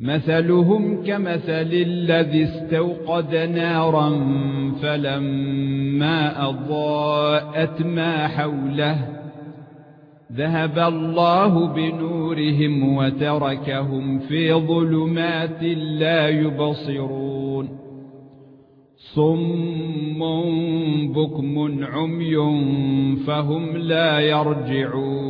مثلهم كمثل الذي استوقد نارا فلما اضاءت ما حوله ذهب الله بنورهم وتركهم في ظلمات لا يبصرون صم بكم عمي فهم لا يرجعون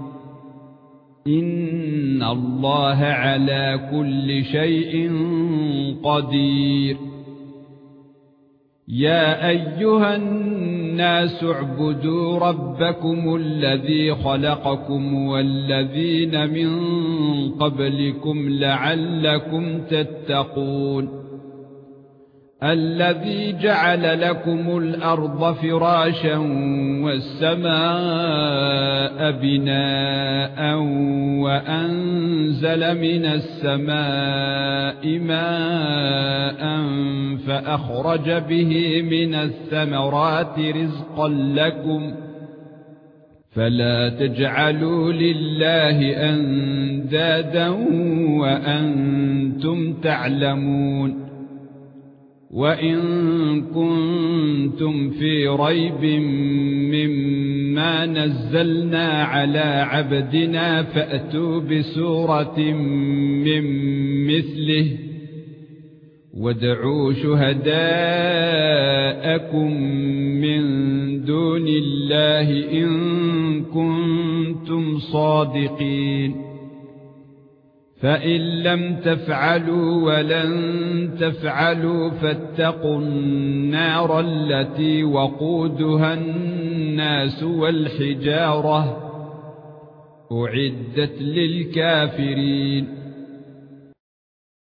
ان الله على كل شيء قدير يا ايها الناس اعبدوا ربكم الذي خلقكم والذين من قبلكم لعلكم تتقون الذي جعل لكم الأرض فراشا والسماء بناء وأنزل من السماء ماء فأخرج به من الثمرات رزقا لكم فلا تجعلوا لله أندادا وأنتم تعلمون وَإِن كُنتُمْ فِي رَيْبٍ مِّمَّا نَزَّلْنَا عَلَى عَبْدِنَا فَأْتُوا بِسُورَةٍ مِّن مِّثْلِهِ وَادْعُوا شُهَدَاءَكُم مِّن دُونِ اللَّهِ إِن كُنتُمْ صَادِقِينَ فَإِن لَّمْ تَفْعَلُوا وَلَن تَفْعَلُوا فَاتَّقُوا النَّارَ الَّتِي وَقُودُهَا النَّاسُ وَالْحِجَارَةُ أُعِدَّتْ لِلْكَافِرِينَ.